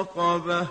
رقبة